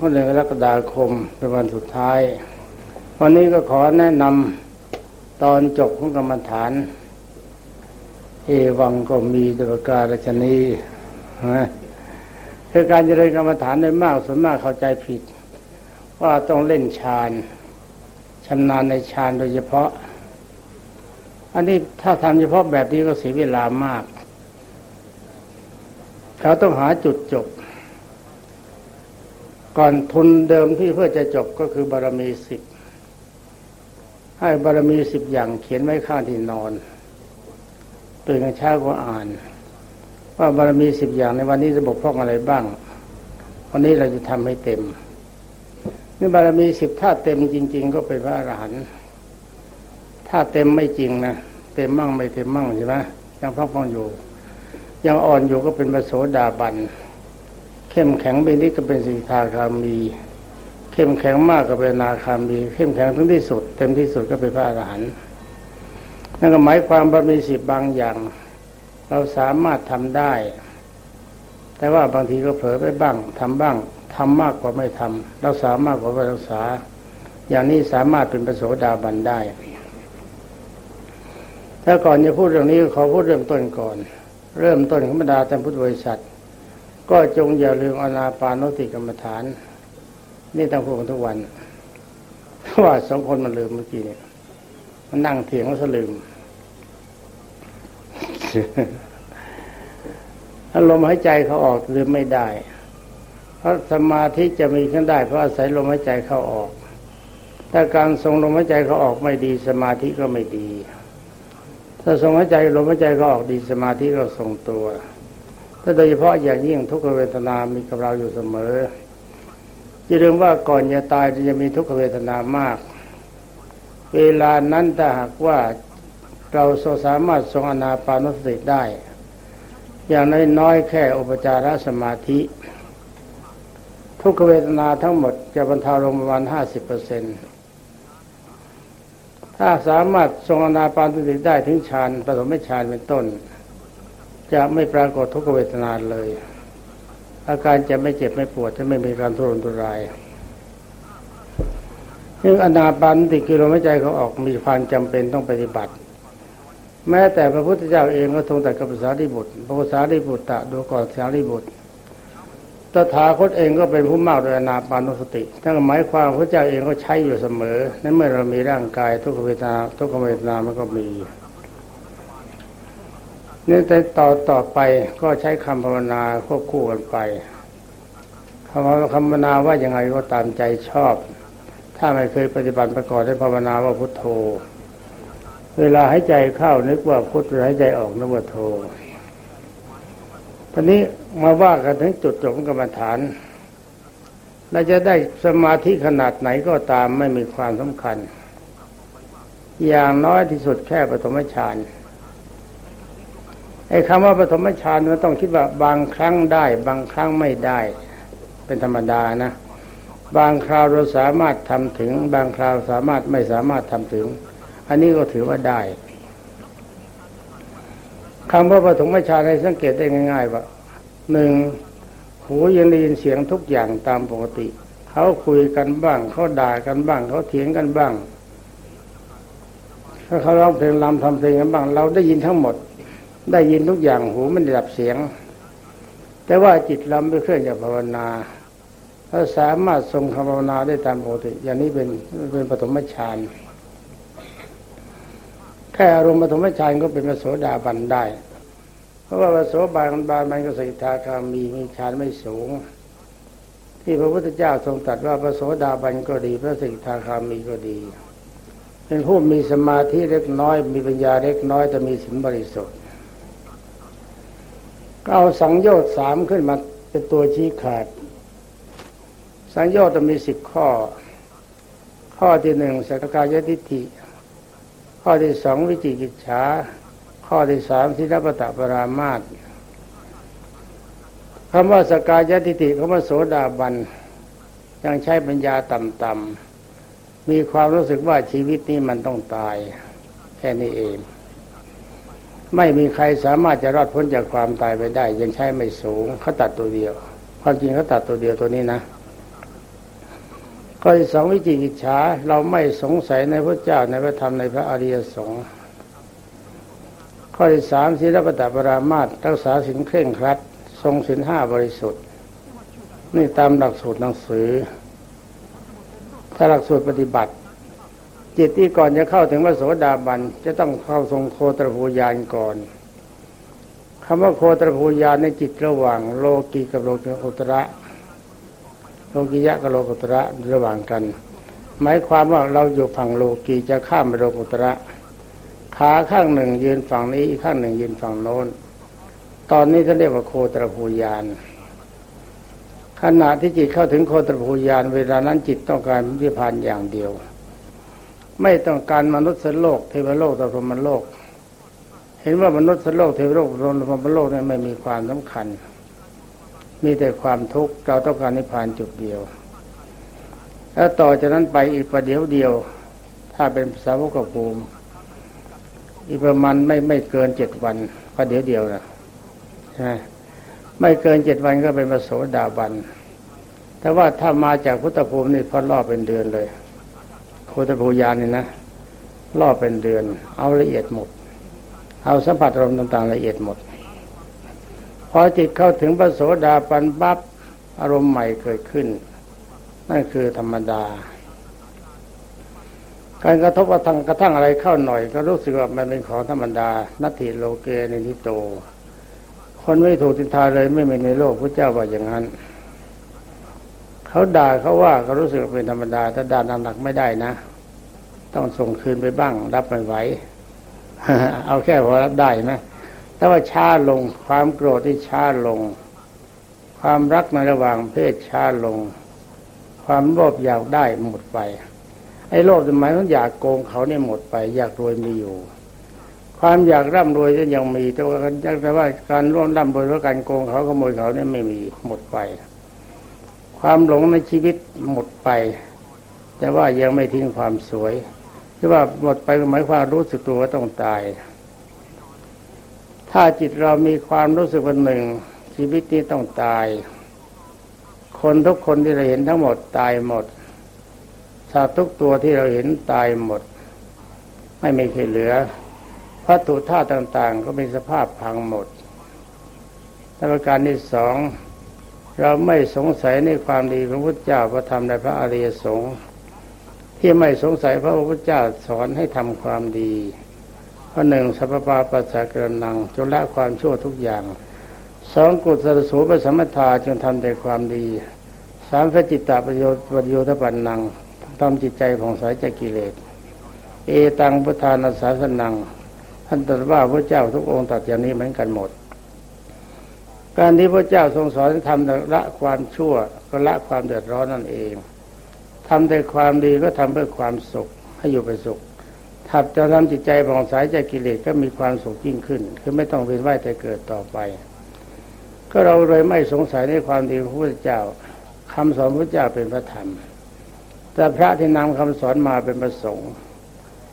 วันเดือนกรกฎาคมเป็นวันสุดท้าย วันนี้ก็ขอแนะนำตอนจบของกรรมฐาน เอวังก็มีดวการชนีนะคือการเจริญกรรมฐานได้มากส่วนมากเข้าใจผิด ว่าต้องเล่นฌานชำนาญในฌานโดยเฉพาะ อันนี้ถ้าทำเฉพาะแบบนี้ก็เสียเวลามาก เขาต้องหาจุดจบ ก่อนทุนเดิมที่เพื่อจะจบก็คือบารมีสิบให้บารมีสิบอย่างเขียนไว้ข้างที่นอนตื่นกันเช้าก็อ่าน ว่าบารมีสิบอย่างในวันนี้จะบกพร่องอะไรบ้าง วันนี้เราจะทำให้เต็มนี่บารมีสิบถ้าเต็มจริง ๆ ก็เป็นพระอรหันต์ถ้าเต็มไม่จริงนะเต็มมั่งไม่เต็มมั่งใช่ไหมยังพักพองอยู่ ยังอ่อนอยู่ก็เป็นพระโสดาบัน เข้มแข็งไปนิดก็เป็นสีทาคามี เข้มแข็งมากก็เป็นนาคามี เข้มแข็งถึงที่สุด เต็มที่สุดก็เป็นพระอรหันต์นั่นก็หมายความว่ามีสิบบางอย่าง เราสามารถทำได้ แต่ว่าบางทีก็เผลอไปบ้างทำบ้างทำมากกว่าไม่ทำรักษามากกว่าไม่รักษา อย่างนี้สามารถเป็นประโสดาบันได้ถ้าก่อนจะพูดเรื่องนี้ขอพูดเริ่มต้นก่อน เริ่มต้นของบรรดาท่านพุทธบริษัท ก็จงอย่าลืมอนาปานสติกรรมฐาน นี่ต้องพูดทุกวันเพราะว่าสองคนมันลืมเมื่อกี้เนี่ยมันนั่งเถียงแล้วสลืมอารมณ์หายใจเขาออกลืมไม่ได้ เพราะสมาธิจะมีขึ้นได้ เพราะอาศัยลมหายใจเข้าออก ถ้าการทรงลมหายใจเขาออกไม่ดี สมาธิก็ไม่ดี ถ้าทรงหายใจลมหายใจเขาออกดีสมาธิก็ทรงตัว ถ้าโดยเฉพาะอย่างยิ่งทุกขเวทนามีกับเราอยู่เสมออย่าลืมว่าก่อนจะตายจะมีทุกขเวทนามาก เวลานั้นถ้าหากว่าเราสามารถทรงอนาปานสติได้ อย่างน้อยๆแค่อุปจารสมาธิ ทุกขเวทนาทั้งหมดจะบรรเทาลงประมาณห้าสิบเปอร์เซ็นต์ถ้าสามารถทรงอนาปานสติได้ถึงฌานปฐมฌานเป็นต้น จะไม่ปรากฏทุกเวทนาเลย อาการจะไม่เจ็บไม่ปวดจะไม่มีการทุรนทุรายซึ่งอนาปานติคือลมหายใจเขาออกมีความจำเป็นต้องปฏิบัติ แม้แต่พระพุทธเจ้าเองก็ทรงแต่กับภาษาดิบุตรพระภาษาดิบุตรตะดูก่อนสารีบุตรตถาคตเองก็เป็นผู้มากโดยอนาปานสติทั้งหมายความพระเจ้าเองก็ใช้อยู่เสมอ นั้นเมื่อเรามีร่างกายทุกขเวทนาทุกขเวทนามันก็มี เนี่องแต่ต่อต่อไปก็ใช้คำภาวนาควบคู่กันไปคำคำภาวนาว่ายังไงก็ตามใจชอบ ถ้าไม่เคยปฏิบัติประกอบได้ภาวนาว่าพุทโธ เวลาหายใจเข้านึกว่าพุทเวลาหายใจออกนึกว่าโธตอนนี้มาว่ากันถึงจุดจบกรรมฐานเราจะได้สมาธิขนาดไหนก็ตามไม่มีความสำคัญ อย่างน้อยที่สุดแค่ปฐมฌาน อ้คำว่าปฐมฌานมันต้องคิดว่าบางครั้งได้ บางครั้งไม่ได้ เป็นธรรมดานะ บางคราวเราสามารถทำถึง บางคราวสามารถไม่สามารถทำถึง อันนี้ก็ถือว่าได้คำว่าปฐมฌานให้สังเกตได้ง่าย ๆ ว่าหนึ่งหูยังได้ยินเสียงทุกอย่างตามปกติ เขาคุยกันบ้าง เขาด่ากันบ้าง เขาเถียงกันบ้างถ้าเขาร้องเพลงรำทำเพลงกันบ้าง เราได้ยินทั้งหมด ได้ยินทุกอย่างหูมันได้รับเสียง แต่ว่าจิตเราไม่เคลื่อนจากภาวนาถ้าสามารถทรงคำภาวนาได้ตามปกติ อย่างนี้เป็นเป็นปฐมฌานแค่อารมณ์ปฐมฌานก็เป็นมโสดาบันได้ เพราะว่าปโสบาลบาลมันก็สิทาคามีมีฌานไม่สูง ที่พระพุทธเจ้าทรงตรัสว่าพระโสดาบันก็ดี พระสิทาคามีก็ดี เป็นผู้มีสมาธิเล็กน้อย มีปัญญาเล็กน้อยแต่มีสินบริสุทธิ์ ก็เอาสังโยชน์สามขึ้นมาเป็นตัวชี้ขาด สังโยชน์จะมีสิบข้อ ข้อที่หนึ่งสักกายทิฏฐิ ข้อที่สองวิจิกิจฉาข้อที่สามสินปตะปรามาตคำว่าสกายทิฏฐิคำว่าโสดาบัน ยังใช้ปัญญาต่ำๆมีความรู้สึกว่าชีวิตนี้มันต้องตาย แค่นี้เอง ไม่มีใครสามารถจะรอดพ้นจากความตายไปได้ ยังใช้ไม่สูงเขาตัดตัวเดียว ความจริงเขาตัดตัวเดียวตัวนี้นะข้อที่สองวิจิกิจฉาเราไม่สงสัยในพระเจ้าในพระธรรมในพระอริยสงฆ์ข้อที่สามศีลปตปรามาตรักษาสินเคร่งครัด ทรงสินห้าบริสุทธิ์ นี่ตามหลักสูตรหนังสือ ถ้าหลักสูตรปฏิบัติ จิตที่ก่อนจะเข้าถึงพระโสดาบันจะต้องเข้าทรงโคตรภูยานก่อนคำว่าโคตรภูยานในจิตระหว่าง โลกีกับโลกุตระโลกิยะกับโลกุตระระหว่างกัน หมายความว่าเราอยู่ฝั่งโลกีจะข้ามไปโลกุตระขาข้างหนึ่งยืนฝั่งนี้อีกข้างหนึ่งยืนฝั่งโน้น ตอนนี้เขาเรียกว่าโคตรภูยานขณะที่จิตเข้าถึงโคตรภูยานเวลานั้นจิตต้องการพิพานอย่างเดียว ไม่ต้องการมนุษย์โลกเทวโลกตพรมโลก เห็นว่ามนุษย์โลกเทวโลกตะพรมโลกนี่ไม่มีความสำคัญ มีแต่ความทุกข์เราต้องการนิพพานจุดเดียว แล้วต่อจากนั้นไปอีกประเดี๋ยวเดียว ถ้าเป็นสาวกภูมิอีกประมาณไม่ไม่เกินเจ็ดวันก็เดี๋ยวเดียวนะใช่ไม่เกินเจ็ดวันก็เป็นมโสดาบันแต่ว่าถ้ามาจากพุทธภูมินี่พอรอบเป็นเดือนเลย พุทธภูยานเนี่ยนะรอบเป็นเดือน เอาละเอียดหมด เอาสัมผัสอารมณ์ต่างๆละเอียดหมด พอจิตเข้าถึงพระโสดาบันบับอารมณ์ใหม่เกิดขึ้น นั่นคือธรรมดา การกระทบกระทั่งกระทั่งอะไรเข้าหน่อย ก็รู้สึกว่ามันเป็นของธรรมดา นัตถิโลเกนิโต คนไม่ถูกตินทาเลยไม่มีในโลกพระเจ้าว่าอย่างนั้น เขาด่าเขาว่าก็รู้สึกเป็นธรรมดา ถ้าด่าหนักไม่ได้นะ ต้องส่งคืนไปบ้าง รับไม่ไหวเอาแค่พอรับได้นะถ้าว่าช้าลงความโกรธที่ช้าลง ความรักในระหว่างเพศช้าลง ความโลภอยากได้หมดไป ไอ้โลภหมายถึงอยากโกงเขาเนี่ยหมดไป อยากรวยมีอยู่ ความอยากร่ำรวยก็ยังมีแต่ว่าแต่ว่าการร่วมร่ำรวยเพราะการโกงเขาขโมยเขาเนี่ยไม่มีหมดไป ความหลงในชีวิตหมดไป แต่ว่ายังไม่ทิ้งความสวยที่ว่าหมดไปหมายความรู้สึกตัวว่าต้องตาย ถ้าจิตเรามีความรู้สึกวันหนึ่ง ชีวิตนี้ต้องตาย คนทุกคนที่เราเห็นทั้งหมดตายหมดสัตว์ทุกตัวที่เราเห็นตายหมด ไม่มีใครเหลือวัตถุธาตุต่าง ๆ ก็มีสภาพพังหมดประการที่สอง เราไม่สงสัยในความดีของพระเจ้าพระธรรมในพระอริยสงฆ์ที่ไม่สงสัยพระพุทธเจ้าสอนให้ทำความดีข้อหนึ่งสัพพาปัสสะกระนังจนละความชั่วทุกอย่างสองกุศลสูปสมถาจนทำแต่ความดีสามพจิตตประโยชน์ประโยชน์ปันนังทำจิตใจผ่องใสจากกิเลสเอตังพุทธานาสาสนังท่านตรัสว่าพระเจ้าทุกองค์ตัดอย่างนี้เหมือนกันหมด การที่พระเจ้าทรงสอนทำละความชั่วก็ละความเดือดร้อนนั่นเองทำแต่ความดีก็ทำเพื่อความสุขให้อยู่เป็นสุขถ้าจะทำจิตใจผ่องใสจากกิเลสก็มีความสุขยิ่งขึ้น คือไม่ต้องเวียนว่ายแต่เกิดต่อไป ก็เราเลยไม่สงสัยในความดีของพระเจ้าคำสอนพระเจ้าเป็นพระธรรม แต่พระที่นำคำสอนมาเป็นประสงค์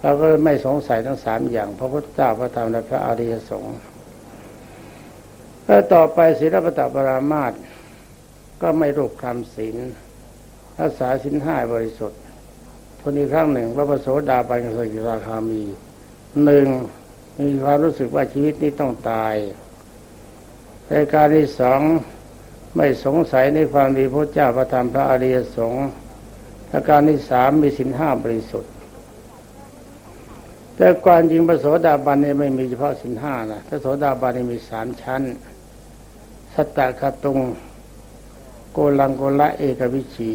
เราก็ไม่สงสัยทั้งสามอย่างพระพุทธเจ้าพระธรรมและพระอริยสงฆ์ แล้วต่อไปศีลปตปรามาตก็ไม่รูปคำศีลรักษาสินห้าบริสุทธิ์ทนอีกครั้งหนึ่งพระประโสดาบันกับสกิราคามีหนึ่งมีความรู้สึกว่าชีวิตนี้ต้องตายในการที่สองไม่สงสัยในความดีพระเจ้าพระธรรมพระอริยสงฆ์อาการที่สามมีสินห้าบริสุทธิ์ แต่ความจริงพระโสดาบันเนี่ยไม่มีเฉพาะสินห้านะพระโสดาบันนี่มีสามชั้น สัตตะคตุงโกลังโกละเอกวิชี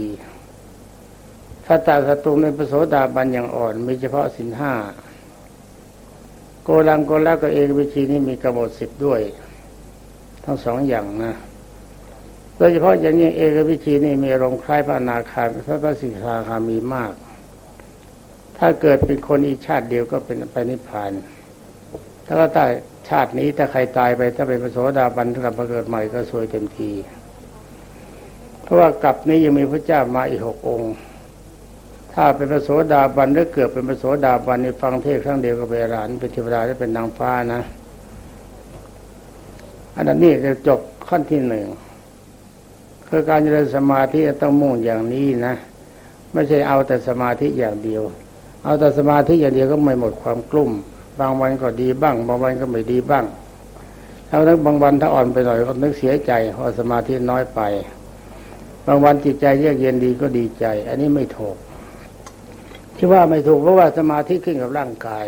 สัตตะคตุงในพระโสดาบันอย่างอ่อน มีเฉพาะสินห้าโกลังโกละกับเอกวิชีนี่มีกำหนดสิบด้วย ทั้งสองอย่างนะโดยเฉพาะอย่างนี้เอกวิชีนี่มีอารมณ์คล้ายพระนาคาพระพระสิกขาคามีมาก ถ้าเกิดเป็นคนอีกชาติเดียวก็เป็นไปนิพพาน ถ้าก็ตาย ชาตินี้ถ้าใครตายไปถ้าเป็นพระโสดาบันกลับมาเกิดใหม่ก็สวยเต็มที เพราะว่ากลับนี้ยังมีพระเจ้ามาอีกหกองค์ ถ้าเป็นพระโสดาบันหรือเกิดเป็นพระโสดาบันในฟังเทศครั้งเดียวก็เป็นรานเป็นเทวดาได้เป็นนางฟ้านะ อันนั้นนี่จะจบขั้นที่หนึ่งคือการเจริญสมาธิต้องมุ่งอย่างนี้นะ ไม่ใช่เอาแต่สมาธิอย่างเดียว เอาแต่สมาธิอย่างเดียวก็ไม่หมดความกลุ้ม บางวันก็ดีบ้าง บางวันก็ไม่ดีบ้างแล้วนั้นบางวันถ้าอ่อนไปหน่อยก็นึกเสียใจเพราะสมาธิน้อยไป บางวันจิตใจเยือกเย็นดีก็ดีใจ อันนี้ไม่ถูกที่ว่าไม่ถูกเพราะว่าสมาธิขึ้นกับร่างกาย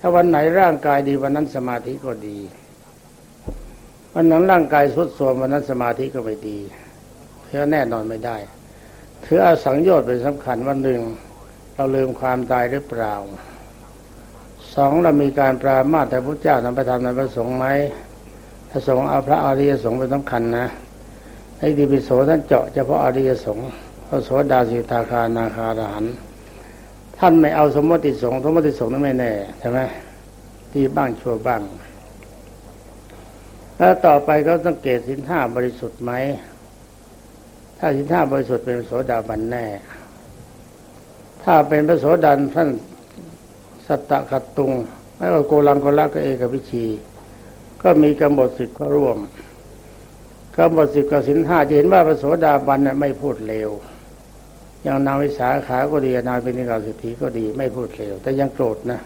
ถ้าวันไหนร่างกายดีวันนั้นสมาธิก็ดีวันนั้นร่างกายสุดโทรมวันนั้นสมาธิก็ไม่ดีเพื่อแน่นอนไม่ได้ถืออาสังโยชน์เป็นสำคัญวันหนึ่งเราลืมความตายหรือเปล่า สองเรามีการปรามาแต่พระเจ้านำไปทำในพระสงฆ์ไหมพระสงฆ์เอาพระอริยสงฆ์เป็นสำคัญนะไอ้ดีปิโสท่านเจาะเฉพาะอริยสงฆ์พระโสดาสิทาคานาคาราหันท่านไม่เอาสมมติสงฆ์สมมติสงฆ์นั้นไม่แน่ใช่ไหมดีบ้างชั่วบ้างแล้วต่อไปก็สังเกตสินห้าบริสุทธิ์ไหม ถ้าสินห้าบริสุทธิ์เป็นโสดาบันแน่ ถ้าเป็นพระโสดาท่าน สัตตะขัดตุงไม่ว่าโกลังโกละก็เอกวิชี ก็มีกำหนดสิทธิ์ก็ร่วมกำหนดสิทธิ์กับสินห้าจะเห็นว่าพระโสดาบันน่ะไม่พูดเลวอย่างนางวิสาขาก็ดีนางเป็นนิกาสิทธิก็ดีไม่พูดเลวแต่ยังโกรธนะ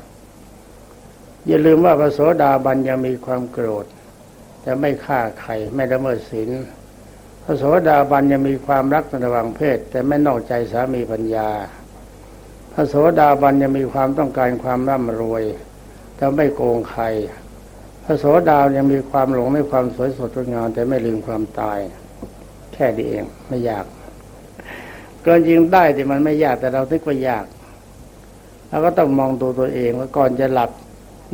อย่าลืมว่าพระโสดาบันยังมีความโกรธ แต่ไม่ฆ่าใครไม่ละเมิดศีลพระโสดาบันยังมีความรักระหว่างเพศ แต่ไม่นอกใจสามีปัญญา พระโสดาบันยังมีความต้องการความร่ำรวยแต่ไม่โกงใคร พระโสดายังมีความหลงในความสวยสดงดงามแต่ไม่ลืมความตาย แค่นี้เองไม่ยากเกินจริงได้แต่มันไม่ยากแต่เราทึกว่ายากเราก็ต้องมองตัวตัวเองว่าก่อนจะหลับ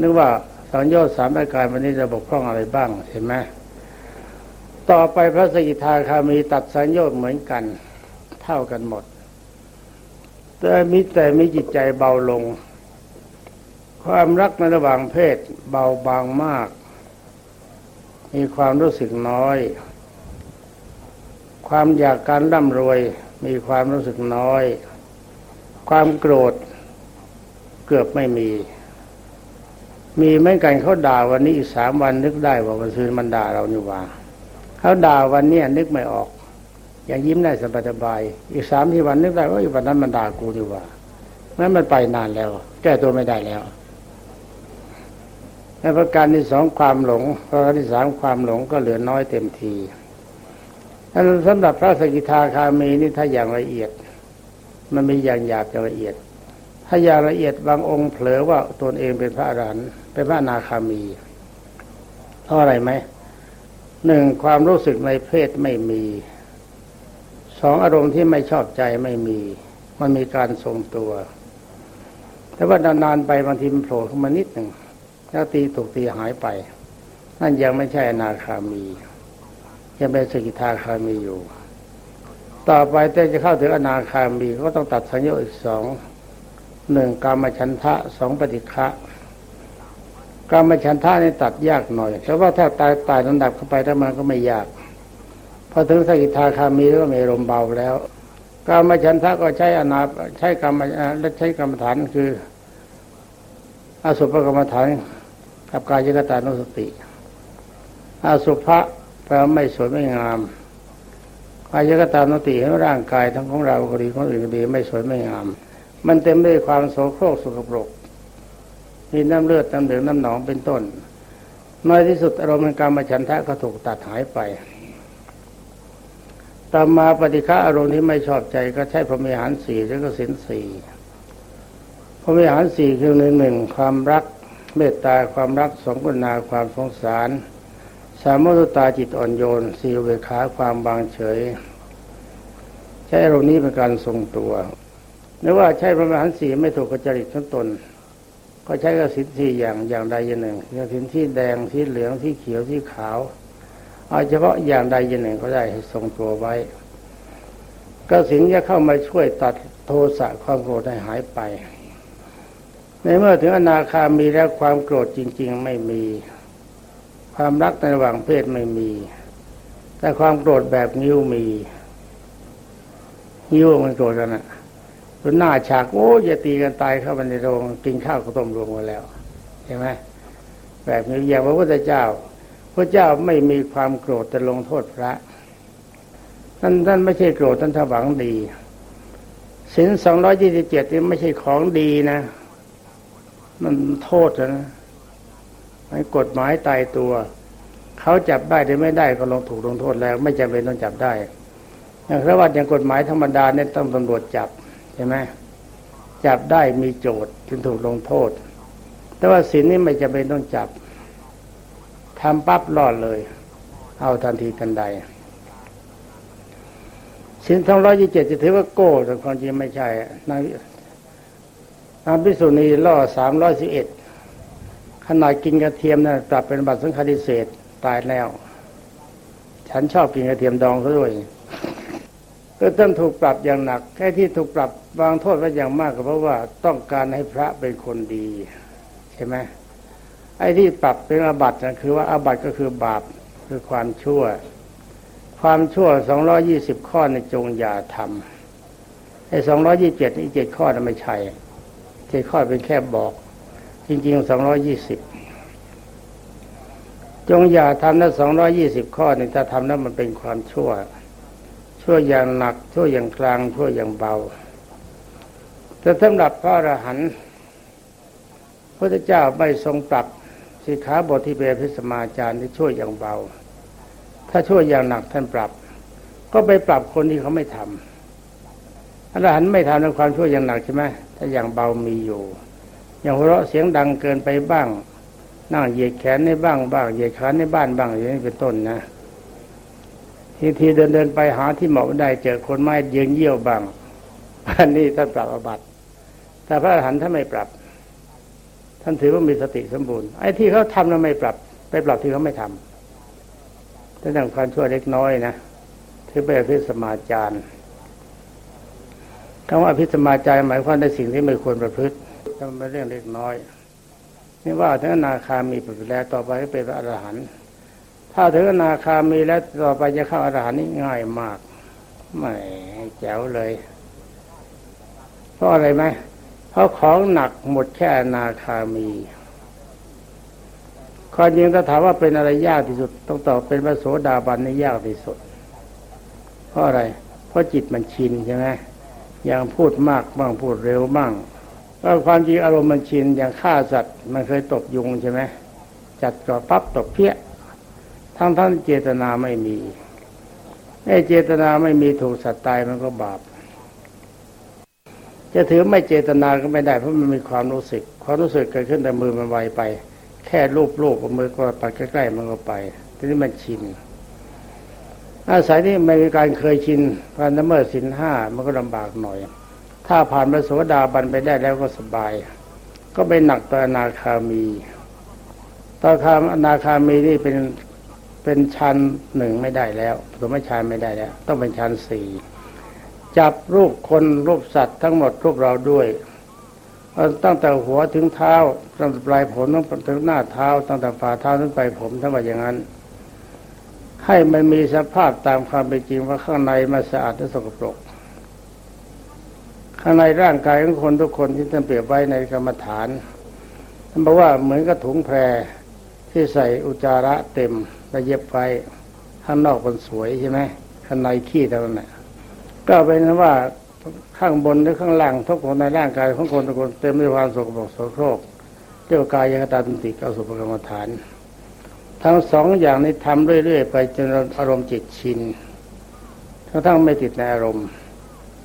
นึกว่าสังโยชน์สามประการวันนี้จะบกพร่องอะไรบ้างเห็นไหมต่อไปพระสกิทาคามีตัดสังโยชน์เหมือนกัน เท่ากันหมด แต่มีแต่มีจิตใจเบาลง ความรักในระหว่างเพศเบาบางมาก มีความรู้สึกน้อย ความอยากการร่ำรวยมีความรู้สึกน้อย ความโกรธเกือบไม่มี มีเมือนกันเขาด่าวันนี้อีกสามวันนึกได้ว่าวันซืนมันด่าเรานี่ว่าเขาด่าวันนี้นึกไม่ออก ย่างยิ้มได้สบายสบายอีกสามที่วันนึกได้ว่าอีวันนั้นมันด่ากูนี่ว่านั้นมันไปนานแล้ว แก้ตัวไม่ได้แล้วในประการที่สองความหลงประการที่สามความหลงก็เหลือน้อยเต็มทีนั้นสำหรับพระสกิทาคามีนี่ถ้าอย่างละเอียด มันมีอย่างหยาบอย่างละเอียด ถ้าอย่างละเอียดบางองค์เผลอว่าตนเองเป็นพระอรหันต์เป็นพระนาคามีเพราะอะไรไหมหนึ่งความรู้สึกในเพศไม่มี สองอารมณ์ที่ไม่ชอบใจไม่มี มันมีการทรงตัว แต่ว่านานๆไปบางทีมันโผล่ขึ้นมานิดหนึ่งแล้วตีถูกตีหายไป นั่นยังไม่ใช่อนาคามี ยังเป็นสกิทาคามีอยู่ ต่อไปแต่จะเข้าถึงอนาคามีก็ต้องตัดสัญญาอีกสองหนึ่งกามฉันทะสองปฏิฆะการมฉันท่านี่ตัดยากหน่อยแต่ว่าถ้าตายตายลำดับเข้าไปถ้ามันก็ไม่ยาก พอถึงสกิทาคามีก็มีลมเบาแล้วการมฉันทะก็ใช้อนาใช้กรรมและใช้กรรมฐานคืออาสุภกรรมฐานกับกายยกตานุสติอาสุภะแปลไม่สวยไม่งามกายยกตานุสติให้ร่างกายทั้งของเราก็ดีของอื่นก็ดีไม่สวยไม่งาม มันเต็มด้วยความโสโครกสกปรกมีน้ำเลือดน้ำเหลืองน้ำหนองเป็นต้นน้อยที่สุดอารมณ์การมฉันทะก็ถูกตัดหายไป ตามมาปฏิฆาอารมณ์ที่ไม่ชอบใจก็ใช้พรหมิหารสี่แล้วก็สินสี่พรหมิหารสี่คือหนึ่งหนึ่งความรักเมตตาความรักสองกุณาความสงสาร สามมุตตาจิตอ่อนโยนสี่เวขาความบางเฉย ใช้อารมณ์นี้เป็นการทรงตัวหรือว่าใช้พรหมิหารสี่ไม่ถูกกจริตทั้งตน ก็ใช้กสินสี่อย่างอย่างใดอย่างหนึ่งอย่างสินที่แดงที่เหลืองที่เขียวที่ขาว เอาเฉพาะอย่างใดอย่างหนึ่งก็ได้ให้ทรงตัวไว้กสินจะเข้ามาช่วยตัดโทสะความโกรธให้หายไป ในเมื่อถึงอนาคามีแล้วความโกรธจริง ๆ ไม่มี ความรักในระหว่างเพศไม่มี แต่ความโกรธแบบนิ้วมีนิ้วมันโกรธกันนะหน้าฉากโอ้จะตีกันตายเข้าไปในโรงกินข้าวก็ต้มรวมกันแล้วเห็นไหมแบบนี้อย่างพระพุทธเจ้า พระเจ้าไม่มีความโกรธแต่ลงโทษพระท่านท่านไม่ใช่โกรธท่านถวังดีสินสองร้อยยี่สิบเจ็ดนี่ไม่ใช่ของดีนะ มันโทษนะไม่กฎหมายตายตัว เขาจับได้หรือไม่ได้ก็ลงถูกลงโทษแล้ว ไม่จำเป็นต้องจับได้ อย่างพระวัดอย่างกฎหมายธรรมดาเนี่ยต้องตำรวจจับใช่ไหมจับได้มีโจทย์จึงถูกลงโทษ แต่ว่าสินนี่ไม่จำเป็นต้องจับ ทำปั๊บรอดเลย เอาทันทีทันใดสินสองร้อยยี่สิบเจ็ดจะถือว่าโก้แต่ความจริงไม่ใช่นายนางพิสุณีล่อสามร้อยสิบเอ็ดขนาดกินกระเทียมนะปรับเป็นบัตรสังฆาธิเศษตายแล้ว ฉันชอบกินกระเทียมดองซะด้วยก็ต้องถูกปรับอย่างหนัก แค่ที่ถูกปรับบางโทษไว้อย่างมากก็เพราะว่าต้องการให้พระเป็นคนดี ใช่ไหม ไอ้ที่ปรับเป็นอาบัตินะคือว่าอาบัติก็คือบาปคือความชั่ว ความชั่วสองร้อยี่สิบข้อในจงอย่าทำไอ้สองร้อยี่เจ็ดนี่เจ็ดข้อนั้นไม่ใช่เจ็ดข้อเป็นแค่บอก จริงๆสองร้อยี่สิบจงอย่าทำนะสองร้อยี่สิบข้อนี่ถ้าทำแล้วมันเป็นความชั่ว ชั่วอย่างหนัก ชั่วอย่างกลาง ชั่วอย่างเบาแต่สำหรับพระอรหันต์พระเจ้าไม่ทรงปรับ สิขาบทที่เป็นพิสมาจารย์ที่ช่วยอย่างเบา ถ้าช่วยอย่างหนักท่านปรับ ก็ไปปรับคนที่เขาไม่ทำอรหันต์ไม่ทำในความช่วยอย่างหนักใช่ไหมถ้าอย่างเบามีอยู่ อย่างหัวเราะเสียงดังเกินไปบ้าง นั่งเหยียดแขนในบ้างบ้างเหยียดขาในบ้านบ้างอย่างนี้เป็นต้นนะทีทีเดินเดินไปหาที่เหมาะได้เจอคนไม้ยืนเยี่ยวบ้างอันนี้ท่านปรับอบัตแต่พระอรหันต์ท่านไม่ปรับ ท่านถือว่ามีสติสมบูรณ์ไอ้ที่เขาทำแล้วไม่ปรับ ไปปรับที่เขาไม่ทำแต่ดังความชั่วเล็กน้อยนะถือเป็นพิสมาจารคำว่าพิสมาจารหมายความในสิ่งที่ไม่ควรประพฤติถ้าเป็นเรื่องเล็กน้อยนี่ว่าถึงนาคามีไปแล้วต่อไปก็เป็นอรหันต์ถ้าถึงนาคามีแล้วต่อไปจะเข้าอรหันต์นี่ง่ายมากไม่แจ๋วเลยเพราะอะไรไหม เพราะของหนักหมดแค่นาคามีความจริงถ้าถามว่าเป็นอะไรยากที่สุด ต้องตอบเป็นพระโสดาบันนี่ยากที่สุด เพราะอะไร เพราะจิตมันชินใช่ไหมอย่างพูดมากบ้างพูดเร็วบ้างก็ความจริงอารมณ์มันชินอย่างฆ่าสัตว์ มันเคยตบยุงใช่ไหมจัดก่อปั๊บตบเพี้ย ทั้งท่านเจตนาไม่มีไอ้เจตนาไม่มีถูกสัตว์ตายมันก็บาป จะถือไม่เจตนาก็ไม่ได้เพราะมันมีความรู้สึก ความรู้สึกเกิดขึ้นแต่มือมันไวไป แค่รูปรูปมือก็ไปใกล้ๆมันก็ไปทีนี้มันชินอาศัยที่ไม่มีการเคยชินการละเมิดสินห้ามันก็ลำบากหน่อย ถ้าผ่านพระโสดาบันไปได้แล้วก็สบาย ก็ไปหนักต่ออนาคามีต่อคามอนาคามีนี่เป็นเป็นชั้นหนึ่งไม่ได้แล้วสมัยชั้นไม่ได้แล้ว ต้องเป็นชั้นสี่ จับรูปคนรูปสัตว์ทั้งหมดรูปเราด้วยตั้งแต่หัวถึงเท้าตั้งแต่ปลายผมตั้งถึงหน้าเท้า ตั้งแต่ฝ่าเท้าถึงปลายผมทั้งหมดอย่างนั้น ให้มันมีสภาพตามความเป็นจริงว่าข้างในมันสะอาดและสกปรก ข้างในร่างกายของคนทุกคนที่ท่านเปรียบไว้ในกรรมฐานท่านบอกว่าเหมือนกับถุงแพรที่ใส่อุจาระเต็มแล้วเย็บไว้ข้างนอกมันสวยใช่ไหมข้างในขี้เท่านั้นแหละ ก็เป็นว่าข้างบนหรือข้างล่างทุกคนในร่างกายของคนทุกคนเต็มด้วยความสกปรกโสโครกเรียกกายยังตาตุติเข้าสู่ประกรรมฐาน ทั้งสองอย่างนี้ทำเรื่อยๆไปจนอารมณ์จิตชินทั้งทั้งไม่ติดในอารมณ์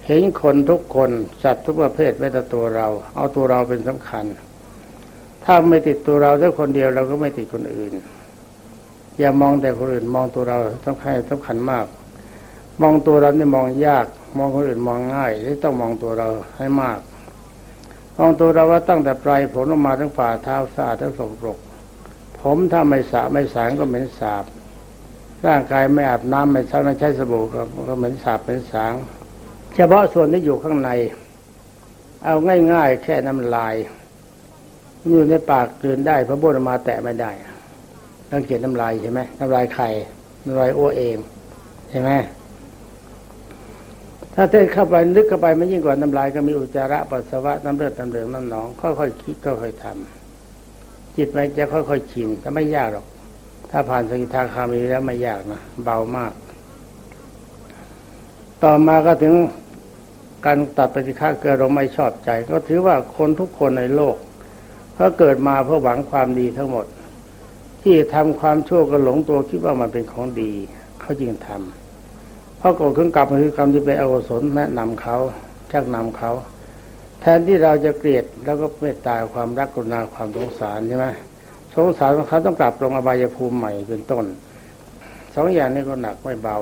เห็นคนทุกคนสัตว์ทุกประเภทไม่แต่ตัวเรา เอาตัวเราเป็นสำคัญ ถ้าไม่ติดตัวเราแค่คนเดียวเราก็ไม่ติดคนอื่น อย่ามองแต่คนอื่นมองตัวเราสำคัญสำคัญมาก มองตัวเราเนี่ยมองยาก มองคนอื่นมองง่ายที่ต้องมองตัวเราให้มาก มองตัวเราว่าตั้งแต่ปลายผมลงมาทั้งฝ่าเท้าสะอาดทั้งสกปรก ผมถ้าไม่สระไม่สางก็เหม็นสาบ ร่างกายไม่อาบน้ำไม่ใช้ไม่ใช้สบู่ก็เหม็นสาบเป็นสาง เฉพาะส่วนที่อยู่ข้างใน เอาง่ายๆ แค่น้ำลายอยู่ในปากกืนได้พระบุตรมาแตะไม่ได้ต้องเกียน้ำลายใช่ไหมน้ำลายไข่น้ำลายอ้วเองใช่ไหม ถ้าเต้นเข้าไปลึกเข้าไปไม่ยิ่งกว่าน้ำลายก็มีอุจจาระปัสสาวะน้ำเลือดน้ำเหลืองน้ำหนอง ค่อยๆคิดค่อยๆทำจิตมันจะค่อยๆชินแต่ไม่ยากหรอก ถ้าผ่านสกิทาคามีแล้วไม่ยากนะเบามาก ต่อมาก็ถึงการตัดปฏิฆาเกิดเราไม่ชอบใจ ก็ถือว่าคนทุกคนในโลกเขาเกิดมาเพื่อหวังความดีทั้งหมด ที่ทำความชั่วก็หลงตัวคิดว่ามันเป็นของดีเขาจึงทำ เพราะโกรธขึ้นกลับมาคือกรรมที่เป็นอกุศลแนะนำเขาชักนำเขาแทนที่เราจะเกลียดแล้วก็เมตตาความรักกรุณาความสงสารใช่ไหมสงสารเขาต้องกลับลงอบายภูมิใหม่เป็นต้นสองอย่างนี้ก็หนักไม่เบา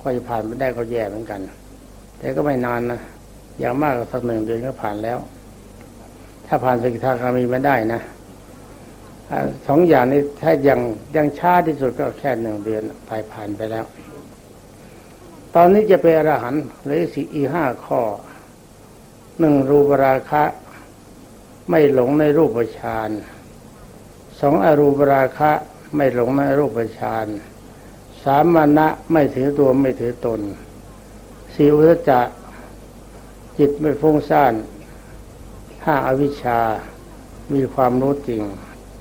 ก็จะผ่านไม่ได้ก็แย่เหมือนกัน แต่ก็ไม่นานนะอย่างมากสักหนึ่งเดือนก็ผ่านแล้ว ถ้าผ่านสกิทาคามีไม่ได้นะสองอย่างนี้ถ้ายังยังช้าที่สุดก็แค่หนึ่งเดือนไปผ่านไปแล้ว ตอนนี้จะเป็นอรหันต์เลยสี่อีห้าข้อหนึ่งรูปราคะ ไม่หลงในรูปฌานสองอรูปราคะไม่หลงในรูปฌานสามมานะไม่ถือตัวไม่ถือตนสี่อุตจะจิตไม่ฟุ้งซ่านห้าอวิชชา มีความรู้จริง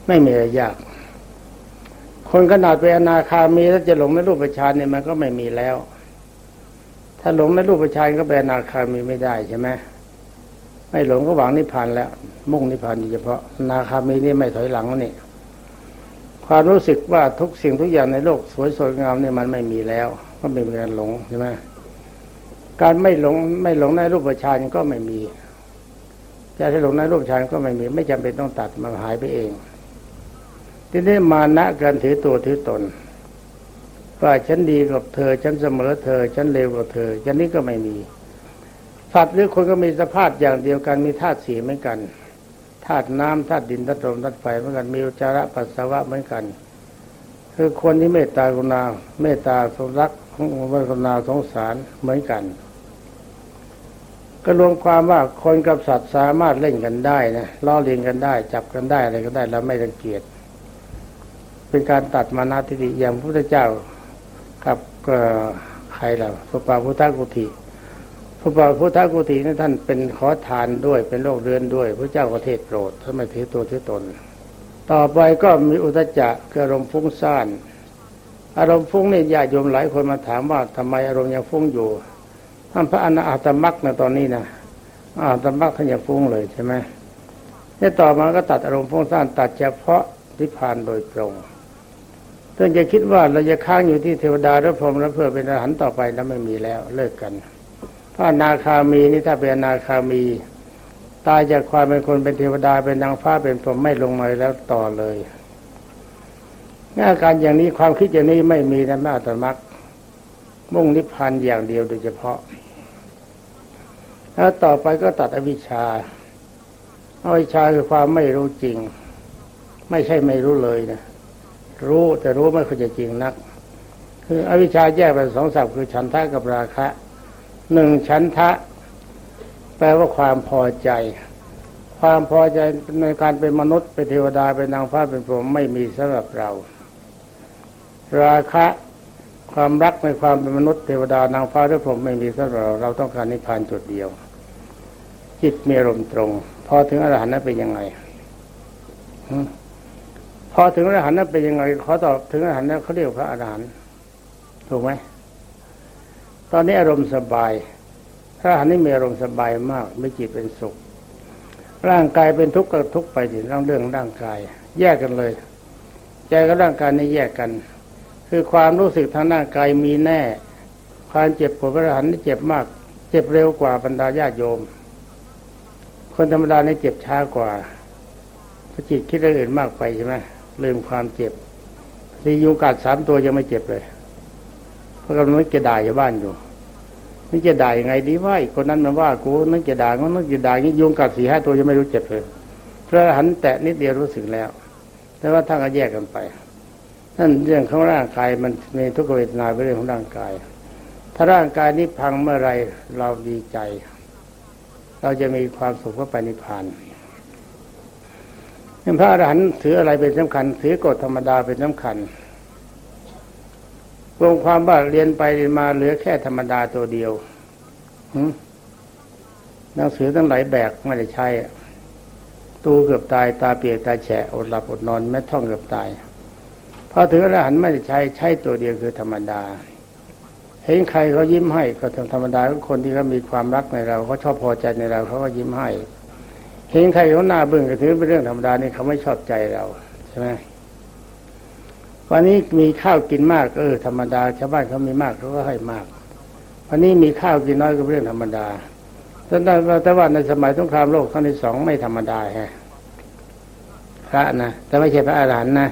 ไม่มีอะไรยาก คนขนาดเป็นอนาคามีแล้วจะหลงในรูปฌานเนี่ยมันก็ไม่มีแล้ว ถ้าหลงในรูปฌานก็เป็นนาคามีไม่ได้ใช่ไหมไม่หลงก็หวังนิพพานแล้ว มุ่งนิพพานโดยเฉพาะ นาคามีนี่ไม่ถอยหลังนี่ความรู้สึกว่าทุกสิ่งทุกอย่างในโลกสวยสดงามเนี่ยมันไม่มีแล้ว ก็ไม่มีการหลงใช่ไหมการไม่หลงไม่หลงในรูปฌานก็ไม่มีจะให้หลงในรูปฌานก็ไม่มี ไม่จำเป็นต้องตัดมันหายไปเองทีนี้มานะการถือตัวถือตน ว่าฉันดีกับเธอ ฉันเสมอเธอ ฉันเลวกับเธอฉันนี้ก็ไม่มีสัตว์หรือคนก็มีสภาพอย่างเดียวกันมีธาตุสีเหมือนกันธาตุน้ำธาตุดินธาตุลมธาตุไฟเหมือนกันมีอุจจาระปัสสาวะเหมือนกัน คือคนที่เมตตากรุณาเมตตาสงรักวกรุณาสงสารเหมือนกัน ก็รวมความว่าคนกับสัตว์สามารถเล่นกันได้นะล้อเลียนกันได้ จับกันได้อะไรก็ได้แล้วไม่รังเกียจเป็นการตัดมานาทิฏฐิอย่างพระพุทธเจ้า กับใครล่ะพระปาพุทธกุฏิพระบาทพุทธกุฏินั้นท่านเป็นขอทานด้วยเป็นโรคเรือนด้วย พระเจ้าก็เทศโปรดท่านไม่ถือตัวถือตน ต่อไปก็มีอุตจักคืออารมณ์ฟุ้งซ่านอารมณ์ฟุ้งนี่ญาติโยมหลายคนมาถามว่าทำไมอารมณ์ยังฟุ้งอยู่ท่านพระอนาตมักในตอนนี้นะอาตมักท่านยังฟุ้งเลยใช่ไหมเนี่ยต่อมาก็ตัดอารมณ์ฟุ้งซ่านตัดเฉพาะทิพานโดยตรง ต้นจะคิดว่าเราจะค้างอยู่ที่เทวดาหรือพรหมแล้วเพื่อเป็นอรหันต์ต่อไปนั้นไม่มีแล้วเลิกกันถ้านาคามีนี่ถ้าเป็นนาคามี ตายจากความเป็นคนเป็นเทวดาเป็นนางฟ้าเป็นพรหมไม่ลงมาแล้วต่อเลยอาการอย่างนี้ความคิดอย่างนี้ไม่มีในแม่อัตมักมุ่งนิพพานอย่างเดียวโดยเฉพาะแล้วต่อไปก็ตัดอวิชชาอวิชชาคือความไม่รู้จริง ไม่ใช่ไม่รู้เลยนะ รู้แต่รู้ไม่ค่อยจะจริงนัก คืออวิชชาแยกเป็นสองสับคือฉันทะกับราคะหนึ่งฉันทะ แปลว่าความพอใจ ความพอใจในการเป็นมนุษย์เป็นเทวดาเป็นนางฟ้าเป็นพรหมไม่มีสำหรับเรา ราคะ ความรักในความเป็นมนุษย์เทวดานางฟ้าหรือพรหมไม่มีสำหรับเราเราต้องการนิพพานจุดเดียว จิตมีอารมณ์ตรง พอถึงอรหันต์นั้นเป็นยังไง อถึงอรหันต์นั้นเป็นยังไงขอตอบถึงอรหันต์นั้นเขาเรียกพระอรหันต์ถูกไหมตอนนี้อารมณ์สบาย พระอรหันต์นี่มีอารมณ์สบายมากไม่จิตเป็นสุข ร่างกายเป็นทุกข์ก็ทุกข์ไปถึงเรื่องร่างกาย แยกกันเลยใจกับร่างกายนี่แยกกัน คือความรู้สึกทางร่างกายมีแน่ ความเจ็บปวดพระอรหันต์นี่เจ็บมาก เจ็บเร็วกว่าบรรดาญาติโยม คนธรรมดานี่เจ็บช้ากว่าพระจิตคิดเรื่องอื่นมากไปใช่ไหม ลืมความเจ็บที่ยุงกัดสามตัวยังไม่เจ็บเลยเพราะกำลังนึกจะด่าอยู่บ้านอยู่นึกจะด่ายังไงดีว่าคนนั้นมันว่ากูนึกจะด่าก็นึกจะด่างี้ยุงกัดสี่ห้าตัวยังไม่รู้เจ็บเลยพระหันแตะนิดเดียวรู้สึกแล้ว แต่ว่าท่านก็แยกกันไปนั่นเรื่องของร่างกายมันมีทุกเวทนาเป็นเรื่องของร่างกาย ถ้าร่างกายนี้พังเมื่อไรเราดีใจ เราจะมีความสุขว่าไปนิพพาน พระอรหันต์ถืออะไรเป็นสำคัญ ถือกฎธรรมดาเป็นสำคัญรวมความว่าเรียนไปเรียนมาเหลือแค่ธรรมดาตัวเดียวหนังสือตั้งหลายแบกไม่ได้ใช้ตูเกือบตายตาเปียกตาแฉะอดหลับอดนอนแม่ท่องเกือบตายพอถึงอรหันต์ไม่ได้ใช้ใช้ตัวเดียวคือธรรมดา เห็นใครเขายิ้มให้ ก็ธรรมดาคนที่เขามีความรักในเราเขาชอบพอใจในเราเขาก็ยิ้มให้ เห็นใครเขาหน้าบึ้งก็ถือเป็นเรื่องธรรมดานี่เขาไม่ชอบใจเราใช่ไหมวันนี้มีข้าวกินมากเออธรรมดาชาวบ้านเขามีมากเขาก็ให้มาก วันนี้มีข้าวกินน้อยก็เป็นเรื่องธรรมดาแต่แต่ว่าในสมัยสงครามโลกครั้งที่สองไม่ธรรมดาฮะพระนะแต่ไม่ใช่พระอาหารหันต์นะ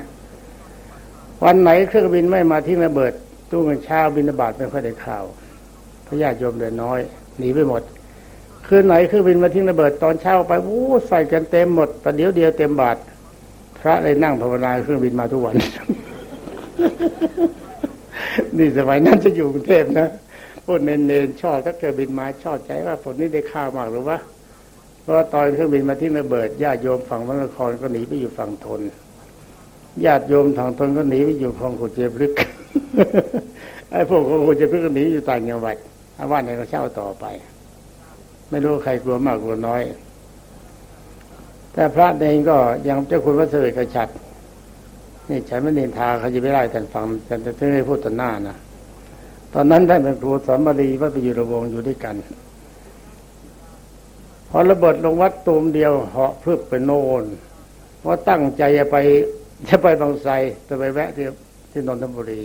วันไหนเครื่องบินไม่มาที่ระเบิด ตู้เงินเช้าบินบาตไม่ค่อยได้ข่าวพระญาติโยมเดือน้อยหนีไปหมด คืนไหนเครื่องบินมาทิ้งระเบิดตอนเช้าไปโอ้ใส่กันเต็มหมดประเดี๋ยวเดียวเต็มบาท พระเลยนั่งภาวนาเครื่องบินมาทุกวัน นี่สมัยนั้นจะอยู่กรุงเทพนะพวกเนนๆชอบถ้าเครื่อบินมาชอบใจว่าผลนี้ได้ข้าวมากหรือวะเพราะตอนเครื่องบินมาทิ้งระเบิดญาติโยมฝั่งวัดนครก็หนีไปอยู่ฝั่งทนญาติโยมทางทนก็หนีไปอยู่คลองขุดเจ็บลึกไอ้พวกคลองขุดเจ็บลึกก็หนีอยู่ต่างจังหวัดอาว่าไหนก็เช่าต่อไป ไม่รู้ใครกลัวมากกลัวน้อย แต่พระเองก็ยังเจ้าคุณวัดเสด็จกระชัดนี่ฉันไม่เนินทาเขาจะไม่ได้แต่ฟังแต่ท่านไม่พูดต่อหน้านะตอนนั้นท่านเป็นครูสอนบาลีวัดไปอยู่ระวงอยู่ด้วยกัน พอระเบิดลงวัดตูมเดียวเหาะพลึบไปโน่นว่าะตั้งใจจะไปจะไปบางไทรจะไปแวะที่ที่นนทบุรี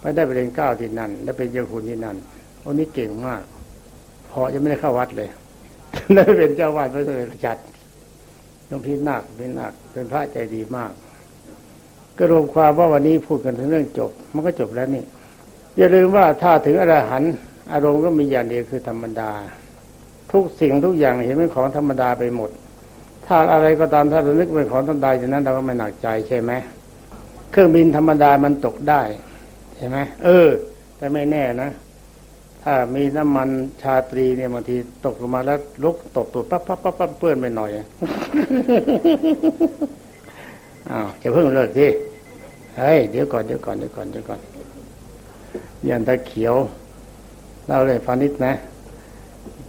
ไม่ได้ไปเรียนก้าวที่นั่นได้เป็นเจ้าคุณที่นั่นวันนี้เก่งมาก อจะไม่ได้เข้าวัดเลยได้เป็นเจ้าวาดพระเด็จจัดหลวงพี่นักเป็นนักเป็นพระใจดีมาก ก็รวมความว่าวันนี้พูดกันถึงเรื่องจบ มันก็จบแล้วนี่ อย่าลืมว่าถ้าถึงอรหันต์อารมณ์ก็มีอย่างเดียวคือธรรมดา ทุกสิ่งทุกอย่างเห็นเป็นของธรรมดาไปหมด ถ้าอะไรก็ตามถ้าเรานึกเป็นของธรรมดาอย่างนั้นเราก็ไม่หนักใจใช่ไหมเครื่องบินธรรมดามันตกได้ใช่ไหมเออ แต่ไม่แน่นะ ถ้ามีน้ำมันชาตรีเนี่ยบางทีตกลงมาแล้วลุกตกตุดปั๊บปั๊บปั๊บปั๊บเปื้อนไปหน่อยอ้าวจะเพิ่งเลิกที่เฮ้ยเดี๋ยวก่อนเดี๋ยวก่อนเดี๋ยวก่อนเดี๋ยวก่อนยันตะเขียวเล่าเลยฟังนิดนะ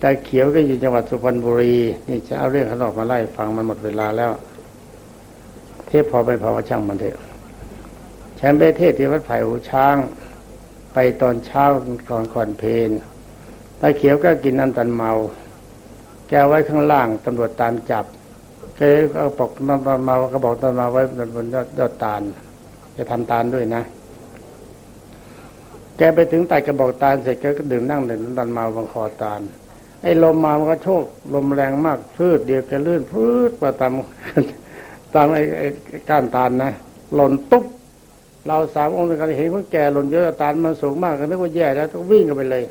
ตาเขียวก็อยู่จังหวัดสุพรรณบุรีนี่จะเอาเรื่องขาอกมาไล่ฟังมันหมดเวลาแล้ว เทพพอไปพอช่างมันเถอะฉันไปเทศที่วัดไผ่หูช้าง ไปตอนเช้าก่อนก่อนเพลตาเขียวก็กินน้ำตันเมา แกไว้ข้างล่างตำรวจตามจับแกก็บอกน้ำตันเมาก็บอกตันมาไว้บนยอดตาลจะทำตาลด้วยนะ แกไปถึงใต้กระบอกตาลเสร็จแกก็ดื่มนั่งดื่มน้ำตาลเมาบางคอตาลไอ้ลมมามันก็โชกลมแรงมากพืดเดียวแกลื่นพืดมาตามตามไอ้ไอ้ก้านตาลนะหล่นตุ๊บ เราสามองค์ด้วยกันเห็นว่าแก่หล่นเยอะตาลมันสูงมากก็นึกว่าแย่แล้วต้องวิ่งกันไปเลย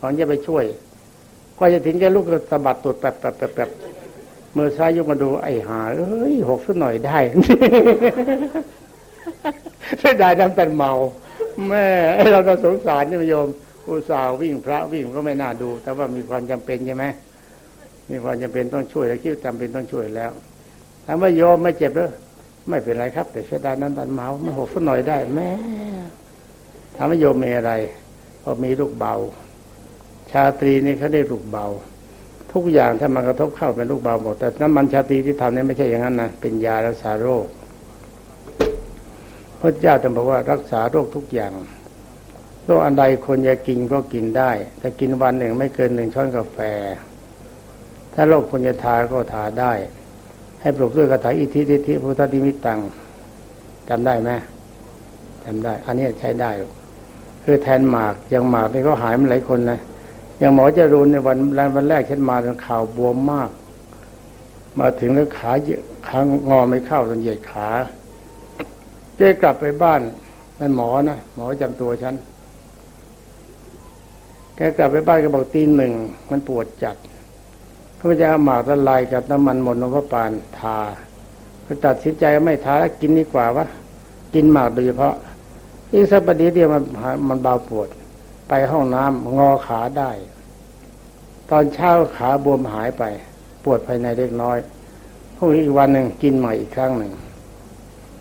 ก่อนจะไปช่วยก็จะถึงแกลูกสะบัดตุดแปบแปบแปบแปบมือซ้ายยกมาดูไอ้หาเอ้ยหกสักหน่อยได้ไม่ได้น้ำแต่เมาแม่เราต้องสงสารนี่โยมอุตส่าห์วิ่งพระวิ่งก็ไม่น่าดู แต่ว่ามีความจำเป็นใช่ไหมมีความจำเป็นต้องช่วยแล้วคิดจำเป็นต้องช่วยแล้วถ้าไม่ยอมไม่เจ็บเลย ไม่เป็นไรครับ แต่เสียดายนั้นตันเมาไม่หกสักหน่อยได้แม่ทำให้โยมมีอะไรพอมีลูกเบา ชาตรีนี่เขาได้ลูกเบา ทุกอย่างถ้ามันกระทบเข้าเป็นลูกเบาหมดแต่น้ำมันชาตรีที่ทำนี่ไม่ใช่อย่างนั้นนะเป็นยารักษาโรคพระเจ้าจะบอกว่ารักษาโรคทุกอย่างโรคอันใดคนจะกินก็กินได้ แต่กินวันหนึ่งไม่เกินหนึ่งช้อนกาแฟ ถ้าโรคคนจะทาก็ทาได้ ให้ปลุกด้วยคาถาอิทธิทิธิพุทธดิมิตังจำได้ไหมจำได้ อันนี้ใช้ได้ คือแทนหมากย่างหมากนี่ก็หายมาหลายคนนะอย่างหมอจะรุนในวันวันแรกฉันมาข่าวบวมมาก มาถึงแล้วขาเยอะขางอไม่เข้าจนเหยียดขาเจ๊กลับไปบ้านนั่นหมอนะหมอจำตัวฉันแกกลับไปบ้านก็บอกตีหนึ่งมันปวดจัด เขาจะเอาหมากละลายกับน้ำมันหมดนพปานทาก็ตัดสินใจไม่ทาแล้วกินดีกว่าวะกินหมากโดยเฉพาะอีกสักประเดี๋ยวเดียวมันมันเบาปวด ไปห้องน้ำงอขาได้ ตอนเช้าขาบวมหายไป ปวดภายในเล็กน้อยพรุ่งนี้อีกวันหนึ่งกินใหม่อีกครั้งหนึ่ง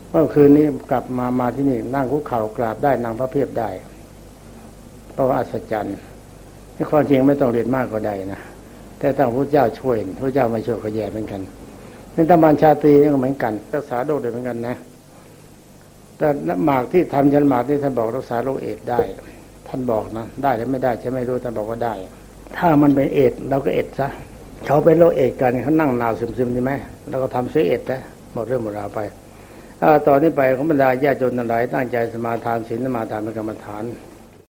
เมื่อคืนนี้กลับมามาที่นี่นั่งคุกเข่ากราบได้นั่งพระเพียบได้เพราะว่าอัศจรรย์ที่ความจริงไม่ต้องเรียนมากก็ได้นะ แต่ถ้าพระเจ้าช่วยพระเจ้าไม่ช่วยก็แย่เหมือนกันในตำมันชาตรีนี่ก็เหมือนกันรักษาโรคได้เหมือนกันนะ แต่หมากที่ทำยันหมากที่ท่านบอกรักษาโรคเอดได้ ท่านบอกนะได้หรือไม่ได้ใช่ไม่รู้ท่านบอกว่าได้ ถ้ามันเป็นเอดเราก็เอดซะเขาเป็นโรคเอดกันเขานั่งนาวซึมๆใช่ไหมเราก็ทำซื้อเอดนะหมดเรื่องหมดราวไปตอนนี้ไปของบรรดาญาติโยมทั้งหลายตั้งใจสมาทานศีลสมาทานเป็นกรรมฐาน